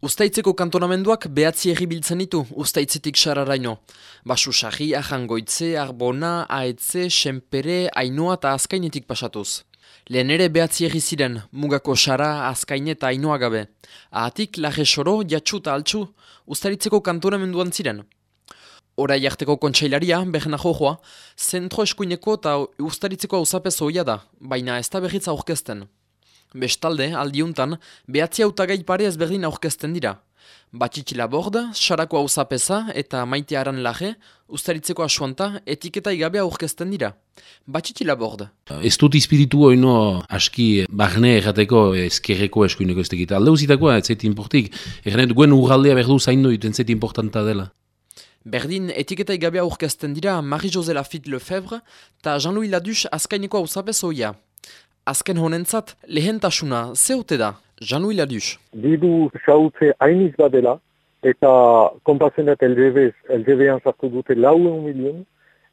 Uztaitzeko kantonamenduak behatzi biltzen ditu, Uztaitzetik sararaino. Basu sarri, ahangoitze, arbona, aetze, senpere, ainoa eta azkainetik pasatuz. Lehen ere behatzi ziren, mugako sara, azkaine eta ainoa gabe. Ahatik, laje soro, jatsu eta altsu, Uztaitzeko kantonamenduan ziren. Hora jarteko kontsailaria, behena jojoa, zentro eskuineko eta Uztaitzeko hausapez oia da, baina ez da behitza aurkezten. Bestalde, aldiuntan, behatzi autagai pare ezberdin aurkezten dira. Batxitxi labord, sarako hau zapesa eta maite aran lage, ustaritzeko asuanta, etiketa igabe aurkezten dira. Batxitxi labord. Ez dut izpiritu oino aski barne errateko ezkerreko eskuineko ez tekita. Alde uzitakoa, ez zait importik. Errenet, guen urraldea berdu zaindu iten zait importanta dela. Berdin, etiketa igabe aurkezten dira Marie-José Lafitte Lefebvre eta Jean-Louis Ladus azkaineko hau zapes oia. Azken honentzat, lehentasuna, zeute da, Janu Iladius? Didu xautze hainiz badela, eta kompazenak LGB, LGB-an sartu dute lauen milion,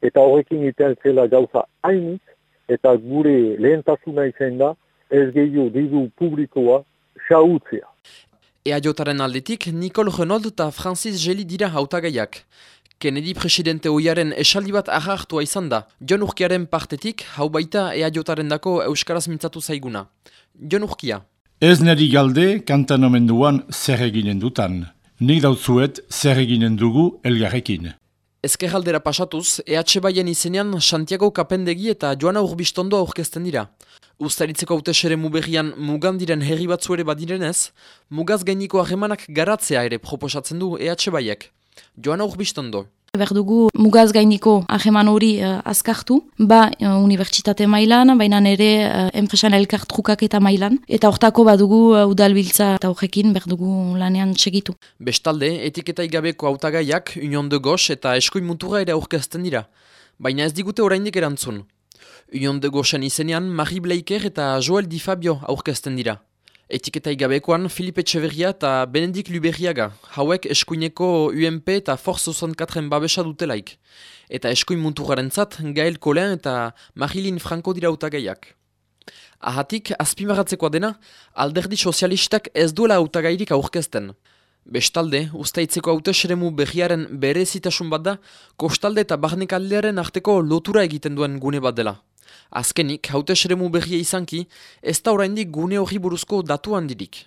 eta horrekin iten zela gauza hainiz, eta gure lehentasuna izan da, ez gehiago didu publikoa xautzea. Ea jotaren aldetik, Nicole Renaud eta Francis Geli dira hautagaiak. Kennedy presidente hoiaren esaldi bat ahartua izan da. Jon Urkiaren partetik, hau baita ea jotaren dako Euskaraz mintzatu zaiguna. Jon Urkia. Ez neri galde kantanomenduan zer eginen dutan. Nik dautzuet zer eginen dugu elgarrekin. Ezker aldera pasatuz, EH Baien izenean Santiago Kapendegi eta Joana Urbistondo aurkezten dira. Uztaritzeko hautesere muberrian mugandiren herri batzu ere badirenez, mugaz gainiko ahemanak garatzea ere proposatzen du EH Baiek. Joana Urbiztondo. Berdugu mugaz gainiko aheman hori uh, azkartu, ba uh, unibertsitate mailan, baina nire uh, enpresan elkartrukak eta mailan. Eta hortako badugu uh, udalbiltza eta horrekin berdugu lanean segitu. Bestalde, etiketa igabeko autagaiak Union de Gox eta Eskoin Mutura ere aurkezten dira. Baina ez digute oraindik erantzun. Union de Goxen izenean Marie Bleiker eta Joel Di Fabio aurkezten dira. Etiketa igabekoan Filipe Txeverria eta Benedik Luberriaga, hauek eskuineko UMP eta Force 64en babesa dutelaik. Eta eskuin munturaren zat, Gael Kolen eta Marilyn Franco dira utagaiak. Ahatik, azpimaratzekoa dena, alderdi sozialistak ez duela utagairik aurkezten. Bestalde, ustaitzeko autoseremu berriaren bere zitasun bat da, kostalde eta barnekaldearen arteko lotura egiten duen gune bat dela. Azkenik, haute seremu berria izanki, ez da oraindik gune hori buruzko datu handirik.